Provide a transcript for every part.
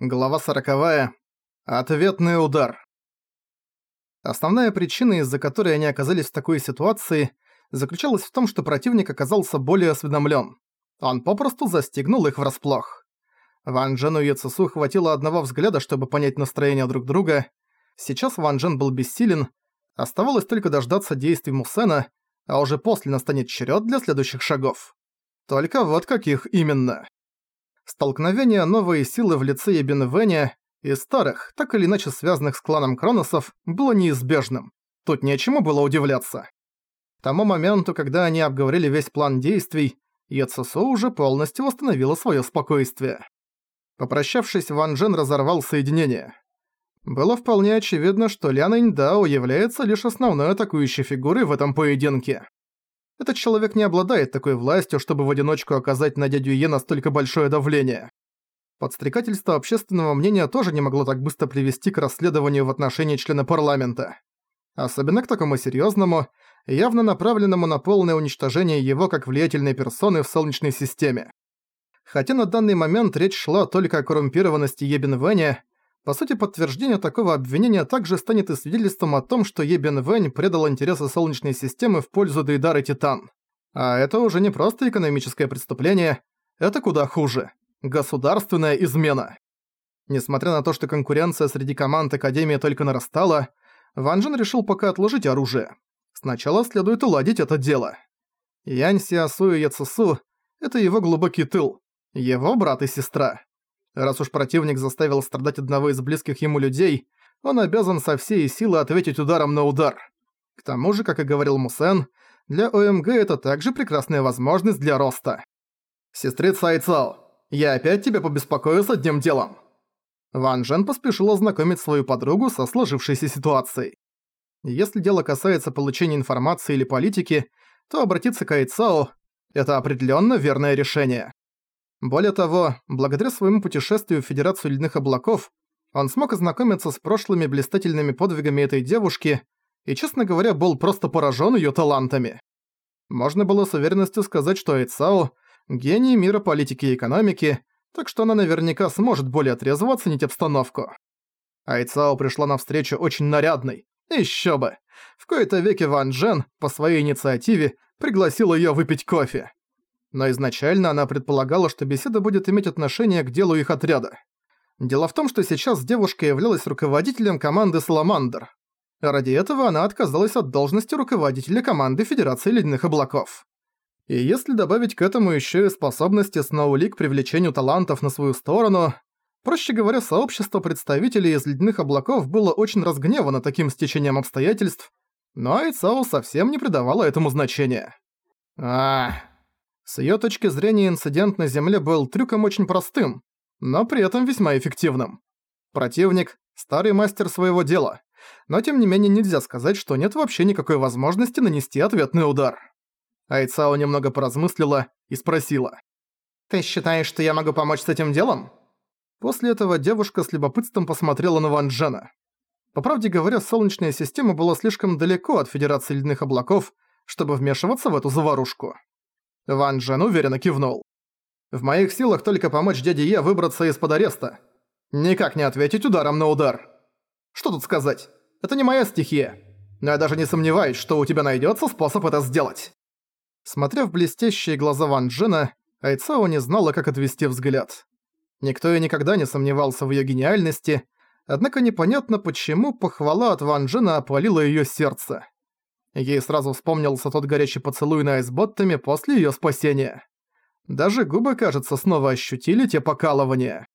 Глава сороковая. Ответный удар. Основная причина, из-за которой они оказались в такой ситуации, заключалась в том, что противник оказался более осведомлен. Он попросту застигнул их врасплох. Ван Джену и Яцесу хватило одного взгляда, чтобы понять настроение друг друга. Сейчас Ван Джен был бессилен, оставалось только дождаться действий Мусена, а уже после настанет черед для следующих шагов. Только вот каких именно. Столкновение новой силы в лице Ебенвеня и старых, так или иначе связанных с кланом Кроносов, было неизбежным. Тут нечему было удивляться. К тому моменту, когда они обговорили весь план действий, Яцесо уже полностью восстановила свое спокойствие. Попрощавшись, Ван Джен разорвал соединение. Было вполне очевидно, что Лянэнь Дао является лишь основной атакующей фигурой в этом поединке. Этот человек не обладает такой властью, чтобы в одиночку оказать на дядю Е настолько большое давление. Подстрекательство общественного мнения тоже не могло так быстро привести к расследованию в отношении члена парламента. Особенно к такому серьёзному, явно направленному на полное уничтожение его как влиятельной персоны в Солнечной системе. Хотя на данный момент речь шла только о коррумпированности Ебен Вэня, по сути, подтверждение такого обвинения также станет и свидетельством о том, что Ебен Вэнь предал интересы Солнечной системы в пользу Дейдары Титан. А это уже не просто экономическое преступление, это куда хуже. Государственная измена. Несмотря на то, что конкуренция среди команд Академии только нарастала, Ван Джен решил пока отложить оружие. Сначала следует уладить это дело. Янь Сиасу и Яцесу – это его глубокий тыл, его брат и сестра. Раз уж противник заставил страдать одного из близких ему людей, он обязан со всей силы ответить ударом на удар. К тому же, как и говорил Мусен, для ОМГ это также прекрасная возможность для роста. «Сестрица Айцао, я опять тебя побеспокою с одним делом». Ван Жен поспешил ознакомить свою подругу со сложившейся ситуацией. Если дело касается получения информации или политики, то обратиться к Айцао – это определенно верное решение. Более того, благодаря своему путешествию в Федерацию Ледяных Облаков, он смог ознакомиться с прошлыми блистательными подвигами этой девушки и, честно говоря, был просто поражен ее талантами. Можно было с уверенностью сказать, что Айцао – гений мира политики и экономики, так что она наверняка сможет более трезво оценить обстановку. Айцао пришла навстречу очень нарядной. Ещё бы! В кои-то веки Ван Джен, по своей инициативе, пригласил её выпить кофе но изначально она предполагала, что беседа будет иметь отношение к делу их отряда. Дело в том, что сейчас девушка являлась руководителем команды «Саламандр». Ради этого она отказалась от должности руководителя команды Федерации Ледяных Облаков. И если добавить к этому еще и способности Сноули к привлечению талантов на свою сторону, проще говоря, сообщество представителей из Ледяных Облаков было очень разгневано таким стечением обстоятельств, но Айцао совсем не придавала этому значения. Ах, с её точки зрения инцидент на Земле был трюком очень простым, но при этом весьма эффективным. Противник – старый мастер своего дела, но тем не менее нельзя сказать, что нет вообще никакой возможности нанести ответный удар. Айцао немного поразмыслила и спросила. «Ты считаешь, что я могу помочь с этим делом?» После этого девушка с любопытством посмотрела на Ван Джена. По правде говоря, Солнечная система была слишком далеко от Федерации Ледяных Облаков, чтобы вмешиваться в эту заварушку. Ван Джен уверенно кивнул. «В моих силах только помочь дяде Е выбраться из-под ареста. Никак не ответить ударом на удар. Что тут сказать? Это не моя стихия. Но я даже не сомневаюсь, что у тебя найдется способ это сделать». Смотря в блестящие глаза Ван Джена, Айцао не знала, как отвести взгляд. Никто и никогда не сомневался в ее гениальности, однако непонятно, почему похвала от Ван Джена опалила ее сердце. Ей сразу вспомнился тот горячий поцелуй на айсботтами после её спасения. Даже губы, кажется, снова ощутили те покалывания.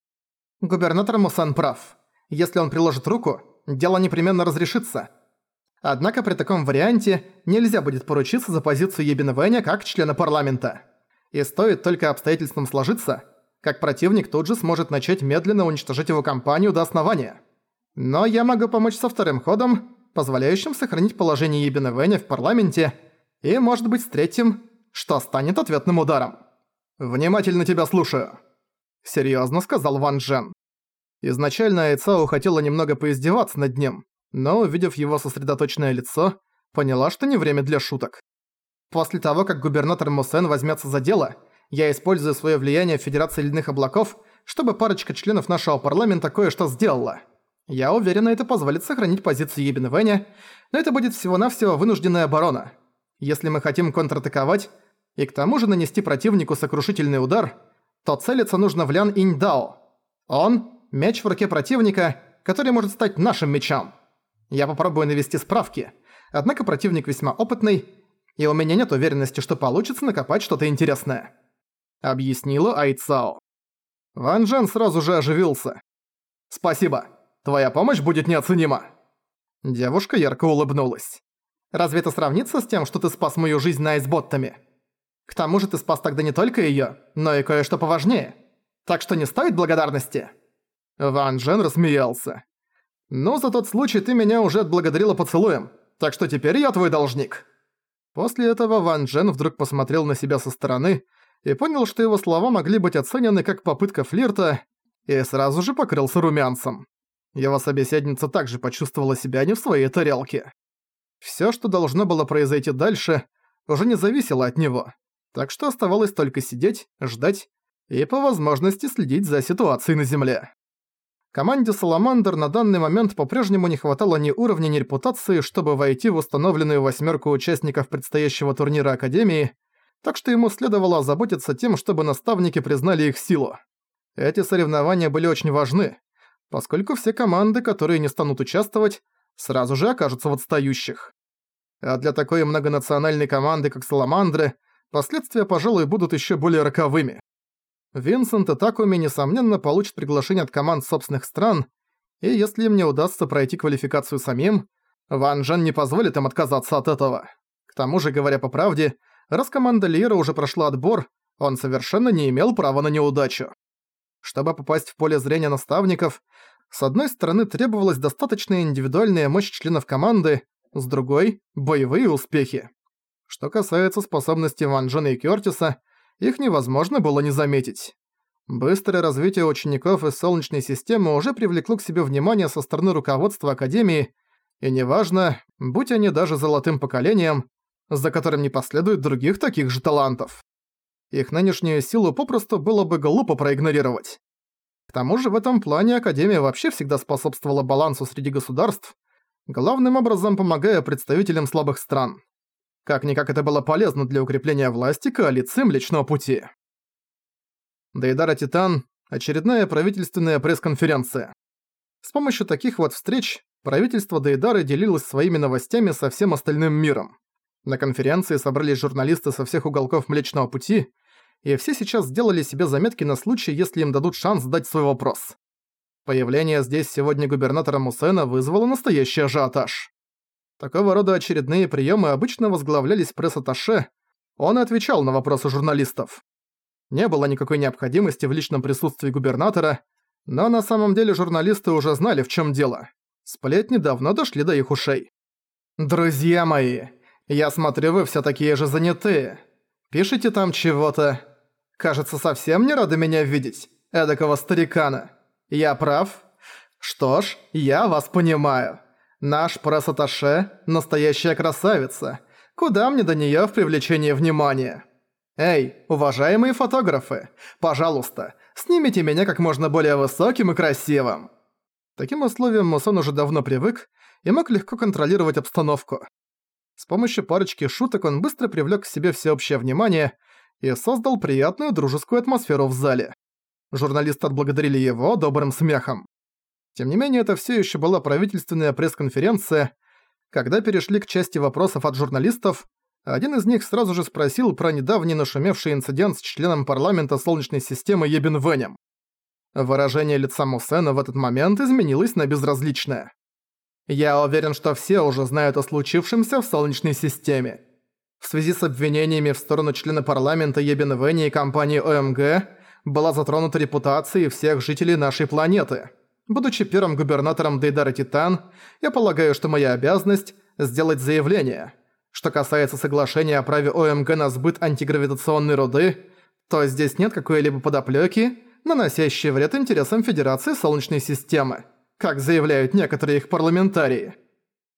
Губернатор Мусан прав. Если он приложит руку, дело непременно разрешится. Однако при таком варианте нельзя будет поручиться за позицию Ебенвэня как члена парламента. И стоит только обстоятельствам сложиться, как противник тут же сможет начать медленно уничтожать его компанию до основания. Но я могу помочь со вторым ходом, позволяющим сохранить положение Ебена Вэня в парламенте, и, может быть, с третьим, что станет ответным ударом. «Внимательно тебя слушаю», — серьёзно сказал Ван Джен. Изначально Айцао хотела немного поиздеваться над ним, но, увидев его сосредоточенное лицо, поняла, что не время для шуток. После того, как губернатор Мусен возьмется за дело, я использую свое влияние в Федерации Ледяных Облаков, чтобы парочка членов нашего парламента кое-что сделала. Я уверена, это позволит сохранить позицию Ебенвеня, но это будет всего-навсего вынужденная оборона. Если мы хотим контратаковать, и к тому же нанести противнику сокрушительный удар, то целиться нужно в Лян Иньдао. Он – меч в руке противника, который может стать нашим мечом. Я попробую навести справки, однако противник весьма опытный, и у меня нет уверенности, что получится накопать что-то интересное. Объяснила Айцао. Ван Джен сразу же оживился. «Спасибо. Твоя помощь будет неоценима». Девушка ярко улыбнулась. «Разве это сравнится с тем, что ты спас мою жизнь на айсботтами? К тому же ты спас тогда не только её, но и кое-что поважнее. Так что не стоит благодарности». Ван Джен рассмеялся. «Ну, за тот случай ты меня уже отблагодарила поцелуем, так что теперь я твой должник». После этого Ван Джен вдруг посмотрел на себя со стороны и понял, что его слова могли быть оценены как попытка флирта, и сразу же покрылся румянцем. Его собеседница также почувствовала себя не в своей тарелке. Всё, что должно было произойти дальше, уже не зависело от него, так что оставалось только сидеть, ждать и по возможности следить за ситуацией на Земле. Команде «Саламандр» на данный момент по-прежнему не хватало ни уровня, ни репутации, чтобы войти в установленную восьмерку участников предстоящего турнира Академии, так что ему следовало озаботиться тем, чтобы наставники признали их силу. Эти соревнования были очень важны, поскольку все команды, которые не станут участвовать, сразу же окажутся в отстающих. А для такой многонациональной команды, как «Саламандры», последствия, пожалуй, будут еще более роковыми. Винсент и Такуми, несомненно, получат приглашение от команд собственных стран, и если им не удастся пройти квалификацию самим, Ван Джен не позволит им отказаться от этого. К тому же, говоря по правде, Раз команда Лиера уже прошла отбор, он совершенно не имел права на неудачу. Чтобы попасть в поле зрения наставников, с одной стороны требовалась достаточная индивидуальная мощь членов команды, с другой – боевые успехи. Что касается способностей Ван Джена и Кёртиса, их невозможно было не заметить. Быстрое развитие учеников из Солнечной системы уже привлекло к себе внимание со стороны руководства Академии, и неважно, будь они даже золотым поколением, за которым не последует других таких же талантов. Их нынешнюю силу попросту было бы глупо проигнорировать. К тому же в этом плане Академия вообще всегда способствовала балансу среди государств, главным образом помогая представителям слабых стран. Как-никак это было полезно для укрепления власти коалиции Млечного Пути. Дейдара Титан – очередная правительственная пресс-конференция. С помощью таких вот встреч правительство Дейдары делилось своими новостями со всем остальным миром. На конференции собрались журналисты со всех уголков Млечного Пути, и все сейчас сделали себе заметки на случай, если им дадут шанс задать свой вопрос. Появление здесь сегодня губернатора Мусена вызвало настоящий ажиотаж. Такого рода очередные приемы обычно возглавлялись пресс-атташе, он отвечал на вопросы журналистов. Не было никакой необходимости в личном присутствии губернатора, но на самом деле журналисты уже знали, в чем дело. Сплетни давно дошли до их ушей. «Друзья мои, я смотрю, вы все такие же занятые. Пишите там чего-то. Кажется, совсем не рады меня видеть, эдакого старикана. Я прав? Что ж, я вас понимаю. Наш пресс-атташе – настоящая красавица. Куда мне до неё в привлечении внимания? Эй, уважаемые фотографы, пожалуйста, снимите меня как можно более высоким и красивым. Таким условиям Мусон уже давно привык и мог легко контролировать обстановку. С помощью парочки шуток он быстро привлёк к себе всеобщее внимание и создал приятную дружескую атмосферу в зале. Журналисты отблагодарили его добрым смехом. Тем не менее, это всё ещё была правительственная пресс-конференция. Когда перешли к части вопросов от журналистов, один из них сразу же спросил про недавний нашумевший инцидент с членом парламента Солнечной системы Ебин Венем. Выражение лица Мусена в этот момент изменилось на безразличное. Я уверен, что все уже знают о случившемся в Солнечной системе. В связи с обвинениями в сторону члена парламента Ебен Венни и компании ОМГ была затронута репутация всех жителей нашей планеты. Будучи первым губернатором Дейдара Титан, я полагаю, что моя обязанность – сделать заявление. Что касается соглашения о праве ОМГ на сбыт антигравитационной руды, то здесь нет какой-либо подоплёки, наносящей вред интересам Федерации Солнечной системы как заявляют некоторые их парламентарии.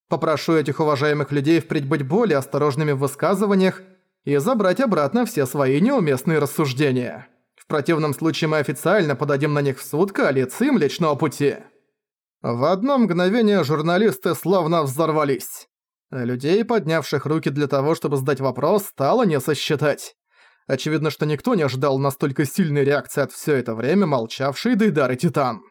Попрошу этих уважаемых людей впредь быть более осторожными в высказываниях и забрать обратно все свои неуместные рассуждения. В противном случае мы официально подадим на них в суд коалиции Млечного Пути». В одно мгновение журналисты словно взорвались. Людей, поднявших руки для того, чтобы задать вопрос, стало не сосчитать. Очевидно, что никто не ожидал настолько сильной реакции от всё это время молчавшей Дейдары Титан.